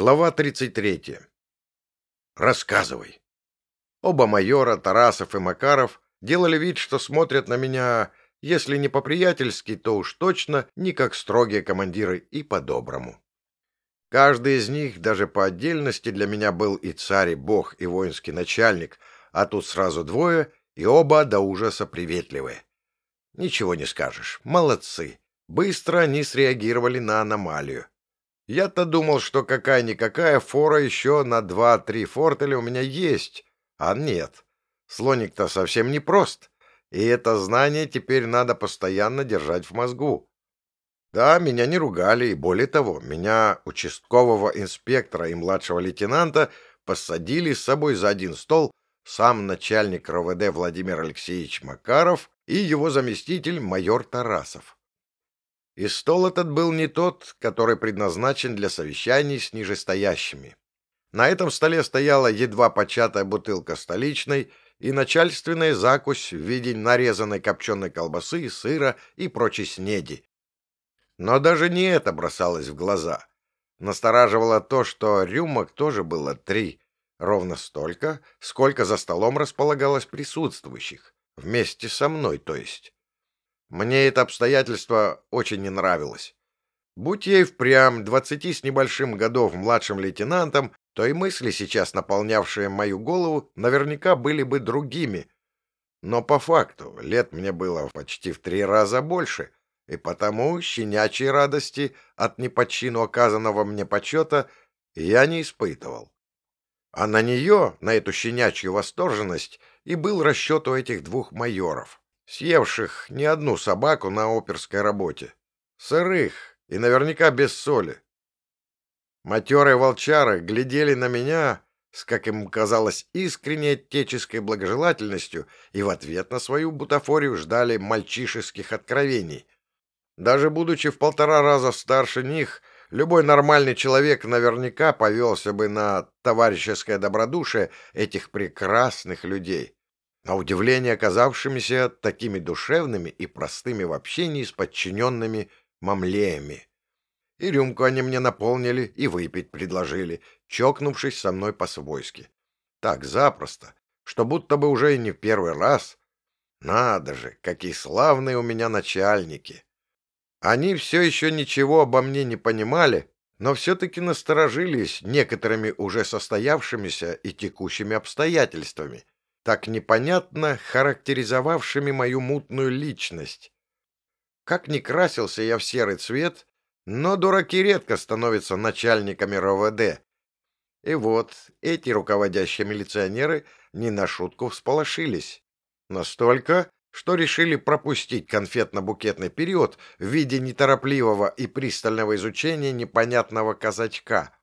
Глава 33. Рассказывай. Оба майора, Тарасов и Макаров, делали вид, что смотрят на меня, если не по-приятельски, то уж точно не как строгие командиры и по-доброму. Каждый из них даже по отдельности для меня был и царь, и бог, и воинский начальник, а тут сразу двое, и оба до ужаса приветливые. Ничего не скажешь, молодцы. Быстро они среагировали на аномалию. Я-то думал, что какая-никакая фора еще на два-три фортеля у меня есть, а нет. Слоник-то совсем не прост, и это знание теперь надо постоянно держать в мозгу. Да, меня не ругали, и более того, меня, участкового инспектора и младшего лейтенанта, посадили с собой за один стол сам начальник РОВД Владимир Алексеевич Макаров и его заместитель майор Тарасов. И стол этот был не тот, который предназначен для совещаний с нижестоящими. На этом столе стояла едва початая бутылка столичной и начальственная закусь в виде нарезанной копченой колбасы, сыра и прочей снеди. Но даже не это бросалось в глаза. Настораживало то, что рюмок тоже было три, ровно столько, сколько за столом располагалось присутствующих, вместе со мной, то есть. Мне это обстоятельство очень не нравилось. Будь и впрямь двадцати с небольшим годов младшим лейтенантом, то и мысли, сейчас наполнявшие мою голову, наверняка были бы другими. Но по факту лет мне было почти в три раза больше, и потому щенячьей радости от неподчину оказанного мне почета я не испытывал. А на нее, на эту щенячью восторженность, и был расчет у этих двух майоров съевших не одну собаку на оперской работе. Сырых и наверняка без соли. Матерые волчары глядели на меня с, как им казалось, искренней отеческой благожелательностью и в ответ на свою бутафорию ждали мальчишеских откровений. Даже будучи в полтора раза старше них, любой нормальный человек наверняка повелся бы на товарищеское добродушие этих прекрасных людей на удивление оказавшимися такими душевными и простыми в общении с подчиненными мамлеями. И рюмку они мне наполнили и выпить предложили, чокнувшись со мной по-свойски. Так запросто, что будто бы уже и не в первый раз. Надо же, какие славные у меня начальники! Они все еще ничего обо мне не понимали, но все-таки насторожились некоторыми уже состоявшимися и текущими обстоятельствами — так непонятно характеризовавшими мою мутную личность. Как ни красился я в серый цвет, но дураки редко становятся начальниками РОВД. И вот эти руководящие милиционеры не на шутку всполошились. Настолько, что решили пропустить конфетно-букетный период в виде неторопливого и пристального изучения непонятного казачка.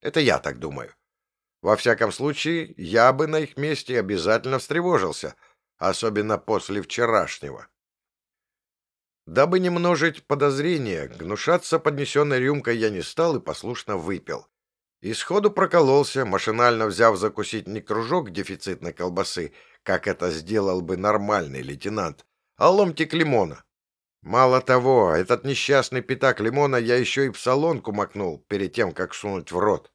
Это я так думаю. Во всяком случае, я бы на их месте обязательно встревожился, особенно после вчерашнего. Дабы не множить подозрения, гнушаться поднесенной рюмкой я не стал и послушно выпил. И сходу прокололся, машинально взяв закусить не кружок дефицитной колбасы, как это сделал бы нормальный лейтенант, а ломтик лимона. Мало того, этот несчастный пятак лимона я еще и в солонку макнул перед тем, как сунуть в рот.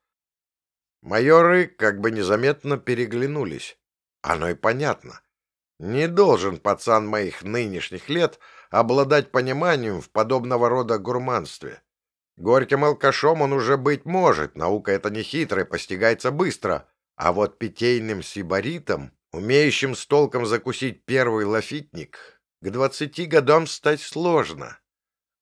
Майоры как бы незаметно переглянулись. Оно и понятно. Не должен пацан моих нынешних лет обладать пониманием в подобного рода гурманстве. Горьким алкашом он уже быть может, наука это не хитрая, постигается быстро. А вот питейным сибаритом, умеющим с толком закусить первый лафитник, к двадцати годам стать сложно.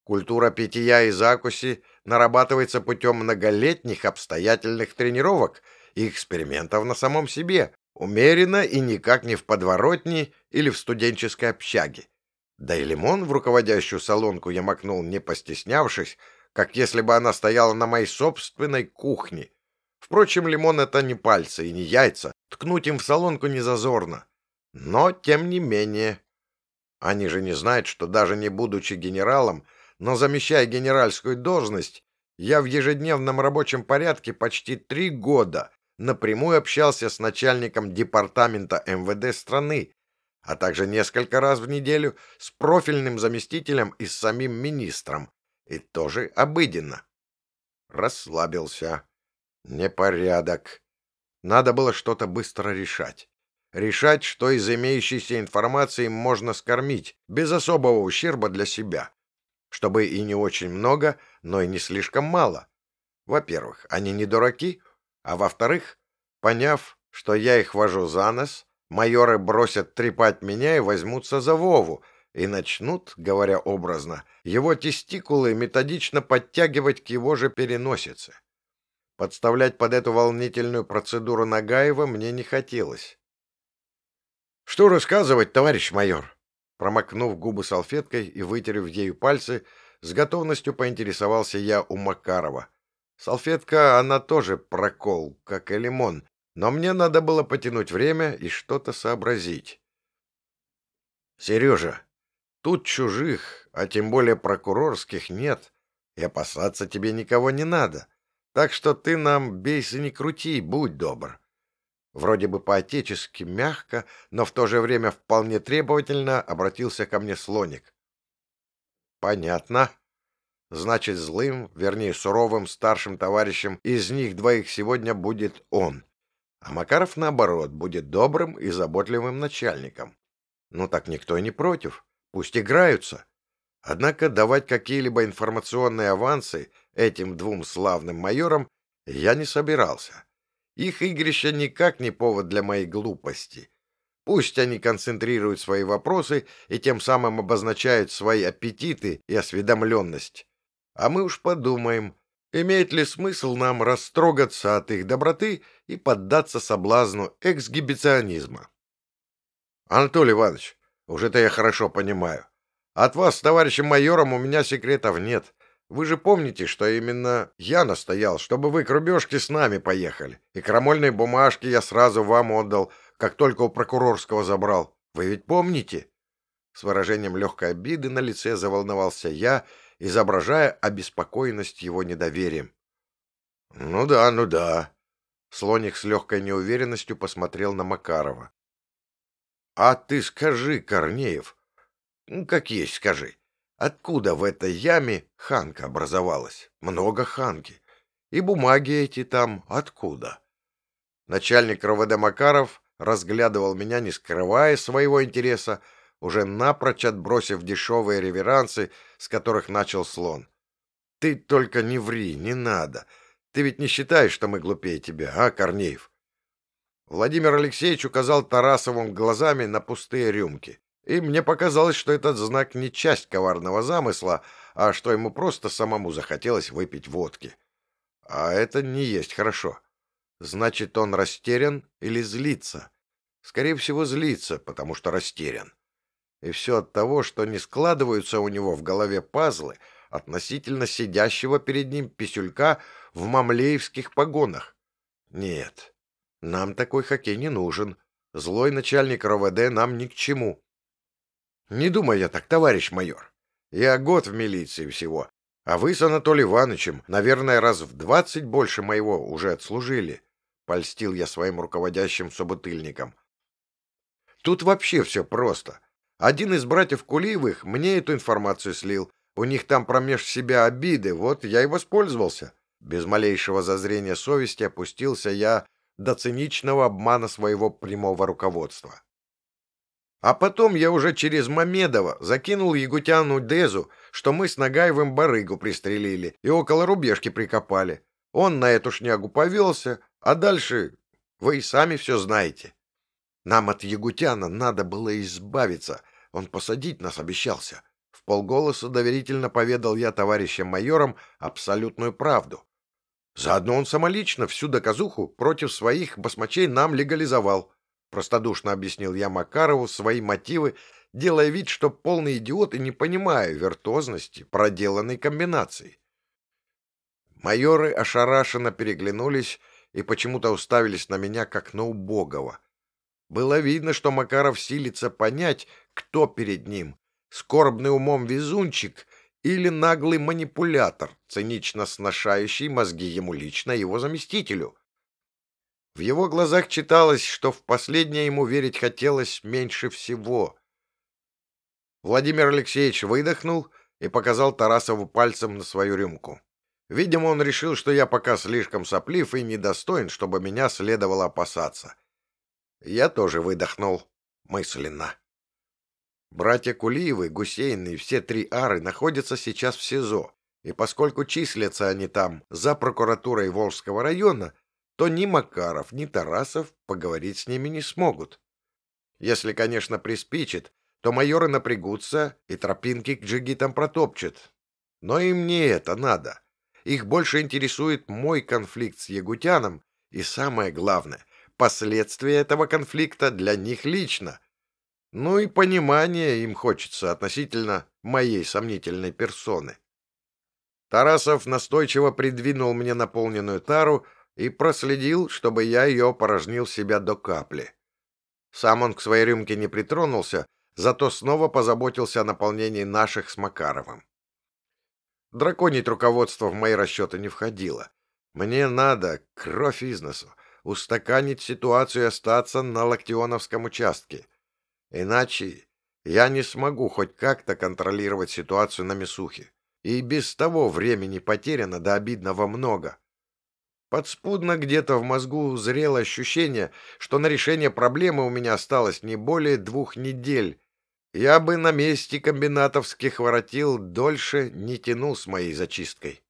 Культура питья и закуси нарабатывается путем многолетних обстоятельных тренировок и экспериментов на самом себе, умеренно и никак не в подворотне или в студенческой общаге. Да и лимон в руководящую салонку я макнул, не постеснявшись, как если бы она стояла на моей собственной кухне. Впрочем, лимон — это не пальцы и не яйца, ткнуть им в салонку не зазорно. Но, тем не менее... Они же не знают, что даже не будучи генералом, но замещая генеральскую должность, я в ежедневном рабочем порядке почти три года напрямую общался с начальником департамента МВД страны, а также несколько раз в неделю с профильным заместителем и с самим министром, и тоже обыденно. Расслабился. Непорядок. Надо было что-то быстро решать. Решать, что из имеющейся информации можно скормить, без особого ущерба для себя. Чтобы и не очень много, но и не слишком мало. Во-первых, они не дураки, а во-вторых, поняв, что я их вожу за нос, майоры бросят трепать меня и возьмутся за Вову, и начнут, говоря образно, его тестикулы методично подтягивать к его же переносице. Подставлять под эту волнительную процедуру Нагаева мне не хотелось. «Что рассказывать, товарищ майор?» Промокнув губы салфеткой и вытерев ею пальцы, с готовностью поинтересовался я у Макарова. Салфетка, она тоже прокол, как и лимон, но мне надо было потянуть время и что-то сообразить. «Сережа, тут чужих, а тем более прокурорских, нет, и опасаться тебе никого не надо. Так что ты нам бейся не крути, будь добр. Вроде бы по-отечески мягко, но в то же время вполне требовательно обратился ко мне слоник. Понятно. Значит, злым, вернее, суровым старшим товарищем из них двоих сегодня будет он. А Макаров, наоборот, будет добрым и заботливым начальником. Ну так никто и не против. Пусть играются. Однако давать какие-либо информационные авансы этим двум славным майорам я не собирался. Их игрище никак не повод для моей глупости. Пусть они концентрируют свои вопросы и тем самым обозначают свои аппетиты и осведомленность. А мы уж подумаем, имеет ли смысл нам растрогаться от их доброты и поддаться соблазну эксгибиционизма. Анатолий Иванович, уже-то я хорошо понимаю. От вас с товарищем майором у меня секретов нет. Вы же помните, что именно я настоял, чтобы вы к рубежке с нами поехали, и крамольные бумажки я сразу вам отдал, как только у прокурорского забрал. Вы ведь помните?» С выражением легкой обиды на лице заволновался я, изображая обеспокоенность его недоверием. «Ну да, ну да». Слоник с легкой неуверенностью посмотрел на Макарова. «А ты скажи, Корнеев, ну, как есть скажи, Откуда в этой яме ханка образовалась? Много ханки. И бумаги эти там откуда? Начальник РОВД Макаров разглядывал меня, не скрывая своего интереса, уже напрочь отбросив дешевые реверансы, с которых начал слон. «Ты только не ври, не надо. Ты ведь не считаешь, что мы глупее тебя, а, Корнеев?» Владимир Алексеевич указал Тарасовым глазами на пустые рюмки. И мне показалось, что этот знак не часть коварного замысла, а что ему просто самому захотелось выпить водки. А это не есть хорошо. Значит, он растерян или злится? Скорее всего, злится, потому что растерян. И все от того, что не складываются у него в голове пазлы относительно сидящего перед ним писюлька в мамлеевских погонах. Нет, нам такой хоккей не нужен. Злой начальник РОВД нам ни к чему. Не думай я так, товарищ майор. Я год в милиции всего, а вы с Анатолием Ивановичем, наверное, раз в двадцать больше моего уже отслужили. Польстил я своим руководящим собутыльникам. Тут вообще все просто. Один из братьев Кулиевых мне эту информацию слил. У них там промеж себя обиды, вот я и воспользовался. Без малейшего зазрения совести опустился я до циничного обмана своего прямого руководства. А потом я уже через Мамедова закинул Ягутяну Дезу, что мы с Нагаевым барыгу пристрелили и около рубежки прикопали. Он на эту шнягу повелся, а дальше вы и сами все знаете. Нам от Ягутяна надо было избавиться, он посадить нас обещался. В полголоса доверительно поведал я товарищам майорам абсолютную правду. Заодно он самолично всю доказуху против своих басмачей нам легализовал. Простодушно объяснил я Макарову свои мотивы, делая вид, что полный идиот и не понимаю виртуозности проделанной комбинации. Майоры ошарашенно переглянулись и почему-то уставились на меня, как на убогого. Было видно, что Макаров силится понять, кто перед ним — скорбный умом везунчик или наглый манипулятор, цинично сношающий мозги ему лично его заместителю — в его глазах читалось, что в последнее ему верить хотелось меньше всего. Владимир Алексеевич выдохнул и показал Тарасову пальцем на свою рюмку. Видимо, он решил, что я пока слишком соплив и недостоин, чтобы меня следовало опасаться. Я тоже выдохнул мысленно. Братья Кулиевы, Гусейн и все три ары находятся сейчас в СИЗО, и поскольку числятся они там за прокуратурой Волжского района, то ни Макаров, ни Тарасов поговорить с ними не смогут. Если, конечно, приспичит, то майоры напрягутся и тропинки к джигитам протопчут. Но им не это надо. Их больше интересует мой конфликт с Ягутяном и, самое главное, последствия этого конфликта для них лично. Ну и понимания им хочется относительно моей сомнительной персоны. Тарасов настойчиво придвинул мне наполненную тару и проследил, чтобы я ее опорожнил себя до капли. Сам он к своей рюмке не притронулся, зато снова позаботился о наполнении наших с Макаровым. Драконить руководство в мои расчеты не входило. Мне надо, кровь из носу, устаканить ситуацию и остаться на Локтионовском участке. Иначе я не смогу хоть как-то контролировать ситуацию на Мисухе. И без того времени потеряно до обидного много. Подспудно где-то в мозгу зрело ощущение, что на решение проблемы у меня осталось не более двух недель. Я бы на месте комбинатовских воротил дольше не тянул с моей зачисткой.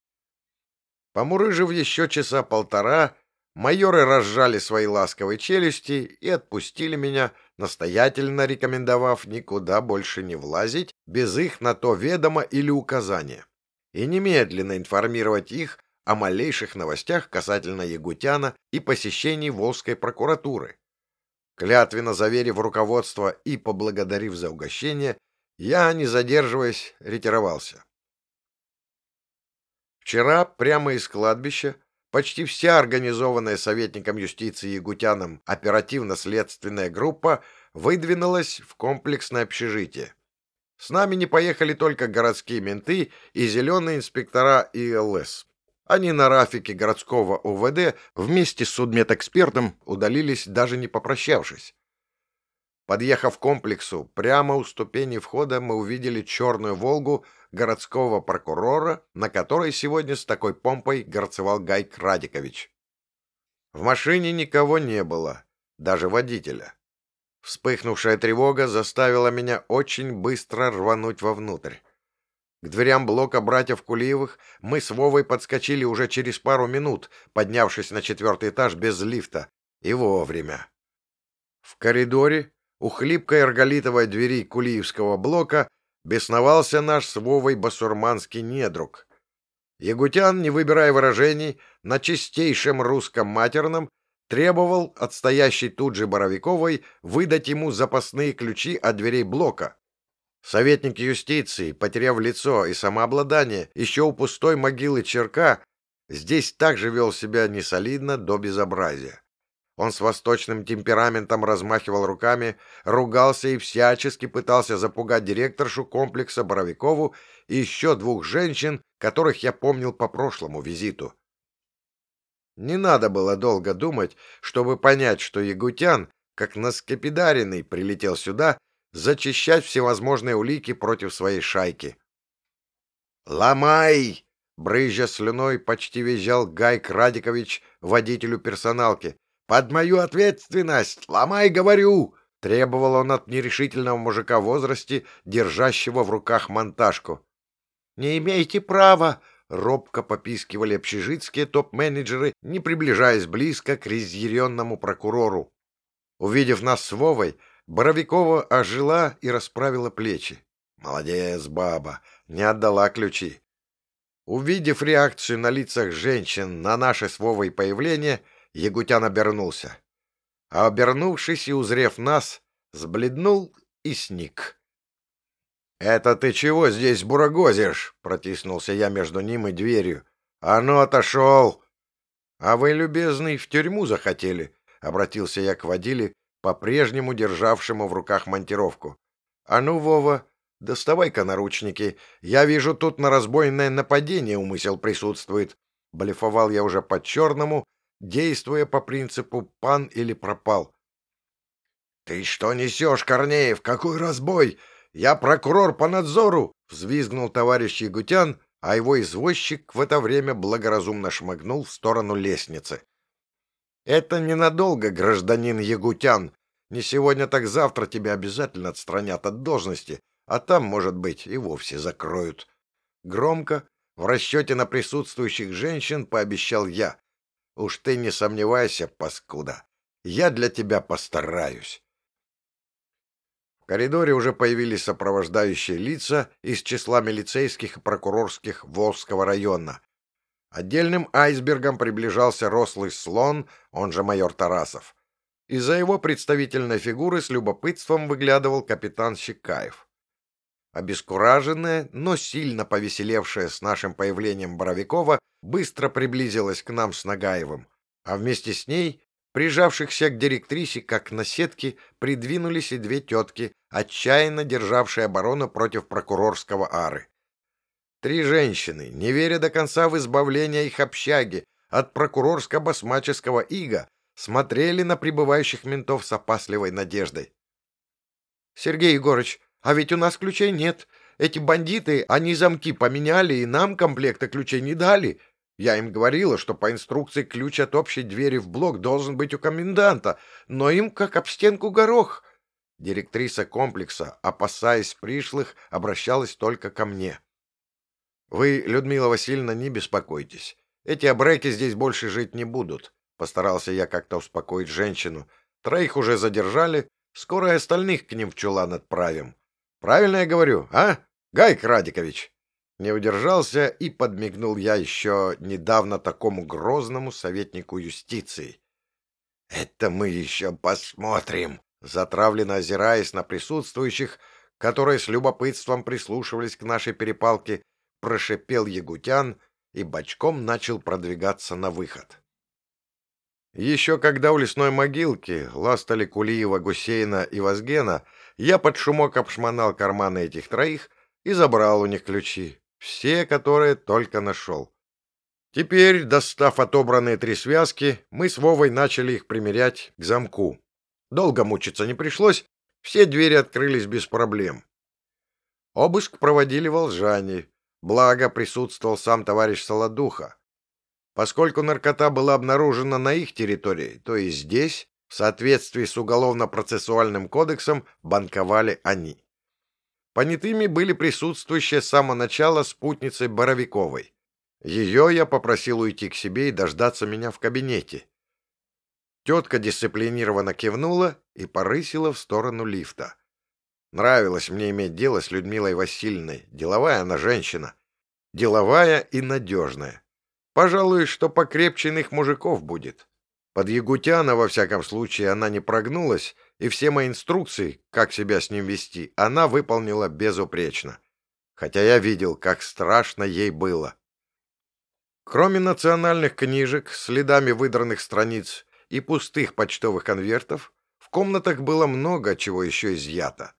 Помурыжив еще часа полтора, майоры разжали свои ласковые челюсти и отпустили меня, настоятельно рекомендовав никуда больше не влазить без их на то ведома или указания, и немедленно информировать их о малейших новостях касательно Ягутяна и посещений Волжской прокуратуры. Клятвенно заверив руководство и поблагодарив за угощение, я, не задерживаясь, ретировался. Вчера прямо из кладбища почти вся организованная советником юстиции Ягутяном оперативно-следственная группа выдвинулась в комплексное общежитие. С нами не поехали только городские менты и зеленые инспектора ИЛС. Они на рафике городского УВД вместе с судмедэкспертом удалились, даже не попрощавшись. Подъехав к комплексу, прямо у ступени входа мы увидели черную «Волгу» городского прокурора, на которой сегодня с такой помпой горцевал Гайк Радикович. В машине никого не было, даже водителя. Вспыхнувшая тревога заставила меня очень быстро рвануть вовнутрь. К дверям блока братьев Кулиевых мы с Вовой подскочили уже через пару минут, поднявшись на четвертый этаж без лифта. И вовремя. В коридоре, у хлипкой арголитовой двери Кулиевского блока, бесновался наш с Вовой басурманский недруг. Ягутян, не выбирая выражений, на чистейшем русском матерном требовал от стоящей тут же Боровиковой выдать ему запасные ключи от дверей блока. Советник юстиции, потеряв лицо и самообладание еще у пустой могилы Черка, здесь также вел себя несолидно до безобразия. Он с восточным темпераментом размахивал руками, ругался и всячески пытался запугать директоршу комплекса Боровикову и еще двух женщин, которых я помнил по прошлому визиту. Не надо было долго думать, чтобы понять, что Ягутян, как наскопидаренный, прилетел сюда зачищать всевозможные улики против своей шайки. «Ломай!» — брызжа слюной, почти визжал Гайк Радикович водителю персоналки. «Под мою ответственность! Ломай, говорю!» — требовал он от нерешительного мужика в возрасте, держащего в руках монтажку. «Не имеете права!» — робко попискивали общежитские топ-менеджеры, не приближаясь близко к разъяренному прокурору. Увидев нас с Вовой, Боровикова ожила и расправила плечи. Молодец, баба, не отдала ключи. Увидев реакцию на лицах женщин на наше с Вовой появление, Ягутян обернулся. А обернувшись и узрев нас, сбледнул и сник. «Это ты чего здесь бурагозишь?» — протиснулся я между ним и дверью. «А ну, отошел!» «А вы, любезный, в тюрьму захотели?» — обратился я к водиле, по-прежнему державшему в руках монтировку. «А ну, Вова, доставай-ка наручники. Я вижу, тут на разбойное нападение умысел присутствует». Блефовал я уже по-черному, действуя по принципу «пан или пропал». «Ты что несешь, Корнеев? Какой разбой? Я прокурор по надзору!» — взвизгнул товарищ Ягутян, а его извозчик в это время благоразумно шмыгнул в сторону лестницы. «Это ненадолго, гражданин Ягутян. Не сегодня, так завтра тебя обязательно отстранят от должности, а там, может быть, и вовсе закроют». Громко, в расчете на присутствующих женщин, пообещал я. «Уж ты не сомневайся, паскуда, я для тебя постараюсь» коридоре уже появились сопровождающие лица из числа милицейских и прокурорских Волжского района. Отдельным айсбергом приближался рослый слон, он же майор Тарасов. Из-за его представительной фигуры с любопытством выглядывал капитан Щекаев. Обескураженная, но сильно повеселевшая с нашим появлением Боровикова, быстро приблизилась к нам с Нагаевым, а вместе с ней Прижавшихся к директрисе, как на сетке, придвинулись и две тетки, отчаянно державшие оборону против прокурорского ары. Три женщины, не веря до конца в избавление их общаги от прокурорско-басмаческого ига, смотрели на прибывающих ментов с опасливой надеждой. — Сергей Егорыч, а ведь у нас ключей нет. Эти бандиты, они замки поменяли и нам комплекта ключей не дали, я им говорила, что по инструкции ключ от общей двери в блок должен быть у коменданта, но им как об стенку горох. Директриса комплекса, опасаясь пришлых, обращалась только ко мне. «Вы, Людмила Васильевна, не беспокойтесь. Эти обреки здесь больше жить не будут», — постарался я как-то успокоить женщину. «Троих уже задержали, скоро и остальных к ним в чулан отправим. Правильно я говорю, а, Гайк Радикович?» Не удержался и подмигнул я еще недавно такому грозному советнику юстиции. «Это мы еще посмотрим!» Затравленно озираясь на присутствующих, которые с любопытством прислушивались к нашей перепалке, прошипел Ягутян и бочком начал продвигаться на выход. Еще когда у лесной могилки ластали Кулиева, Гусейна и Вазгена, я под шумок обшмонал карманы этих троих и забрал у них ключи. Все, которые только нашел. Теперь, достав отобранные три связки, мы с Вовой начали их примерять к замку. Долго мучиться не пришлось, все двери открылись без проблем. Обыск проводили волжане, благо присутствовал сам товарищ Солодуха. Поскольку наркота была обнаружена на их территории, то и здесь, в соответствии с Уголовно-процессуальным кодексом, банковали они. Понятыми были присутствующие с самого начала спутницей Боровиковой. Ее я попросил уйти к себе и дождаться меня в кабинете. Тетка дисциплинированно кивнула и порысила в сторону лифта. Нравилось мне иметь дело с Людмилой Васильевной. Деловая она женщина. Деловая и надежная. Пожалуй, что покрепче иных мужиков будет. Под Ягутяна, во всяком случае, она не прогнулась и все мои инструкции, как себя с ним вести, она выполнила безупречно. Хотя я видел, как страшно ей было. Кроме национальных книжек, следами выдранных страниц и пустых почтовых конвертов, в комнатах было много чего еще изъято.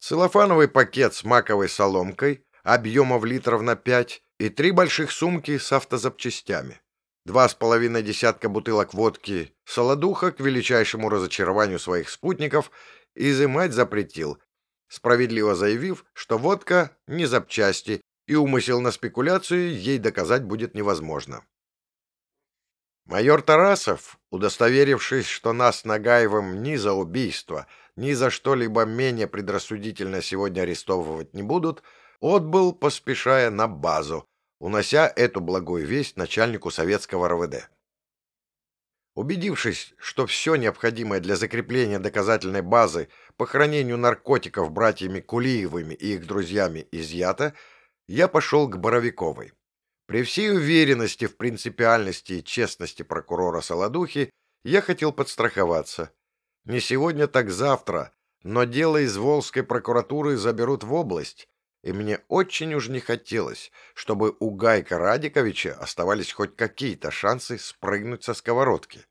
Целлофановый пакет с маковой соломкой, объемов литров на пять, и три больших сумки с автозапчастями. Два с половиной десятка бутылок водки Солодуха к величайшему разочарованию своих спутников изымать запретил, справедливо заявив, что водка не запчасти, и умысел на спекуляцию ей доказать будет невозможно. Майор Тарасов, удостоверившись, что нас с Нагаевым ни за убийство, ни за что-либо менее предрассудительно сегодня арестовывать не будут, отбыл, поспешая на базу, унося эту благую весть начальнику советского РВД. Убедившись, что все необходимое для закрепления доказательной базы по хранению наркотиков братьями Кулиевыми и их друзьями изъято, я пошел к Боровиковой. При всей уверенности в принципиальности и честности прокурора Солодухи я хотел подстраховаться. Не сегодня, так завтра, но дело из Волжской прокуратуры заберут в область, и мне очень уж не хотелось, чтобы у Гайка Радиковича оставались хоть какие-то шансы спрыгнуть со сковородки.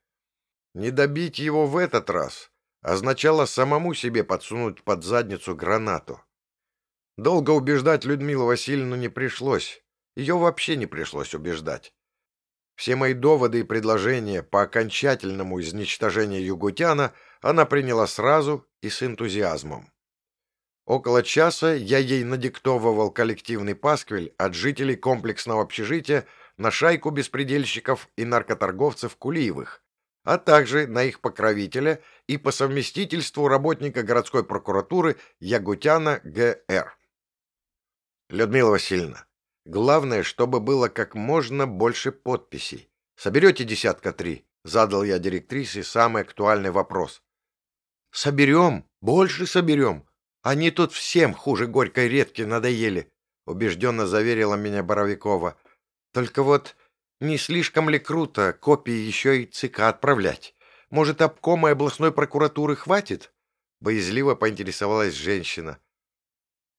Не добить его в этот раз означало самому себе подсунуть под задницу гранату. Долго убеждать Людмилу Васильевну не пришлось, ее вообще не пришлось убеждать. Все мои доводы и предложения по окончательному изничтожению Югутяна она приняла сразу и с энтузиазмом. Около часа я ей надиктовывал коллективный пасквиль от жителей комплексного общежития на шайку беспредельщиков и наркоторговцев Кулиевых, а также на их покровителя и по совместительству работника городской прокуратуры Ягутяна Г.Р. Людмила Васильевна, главное, чтобы было как можно больше подписей. Соберете десятка три? Задал я директрисе самый актуальный вопрос. Соберем, больше соберем. Они тут всем хуже горькой редки надоели, убежденно заверила меня Боровикова. Только вот не слишком ли круто копии еще и ЦК отправлять? Может, обкома областной прокуратуры хватит? Боязливо поинтересовалась женщина.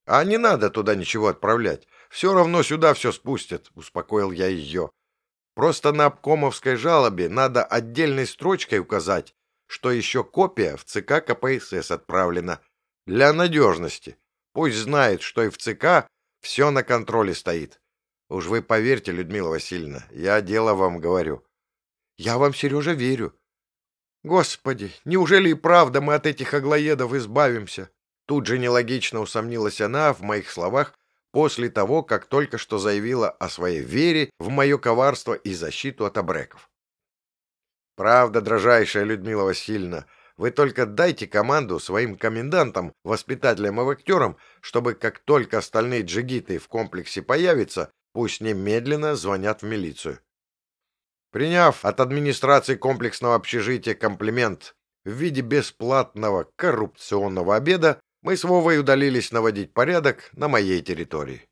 А не надо туда ничего отправлять. Все равно сюда все спустят, успокоил я ее. Просто на обкомовской жалобе надо отдельной строчкой указать, что еще копия в ЦК КПСС отправлена. Для надежности. Пусть знает, что и в ЦК все на контроле стоит. Уж вы поверьте, Людмила Васильевна, я дело вам говорю. Я вам, Сережа, верю. Господи, неужели и правда мы от этих аглоедов избавимся? Тут же нелогично усомнилась она в моих словах после того, как только что заявила о своей вере в мое коварство и защиту от обреков. Правда, дрожайшая Людмила Васильевна, вы только дайте команду своим комендантам, воспитателям и актерам, чтобы как только остальные джигиты в комплексе появятся, пусть немедленно звонят в милицию. Приняв от администрации комплексного общежития комплимент в виде бесплатного коррупционного обеда, мы с Вовой удалились наводить порядок на моей территории.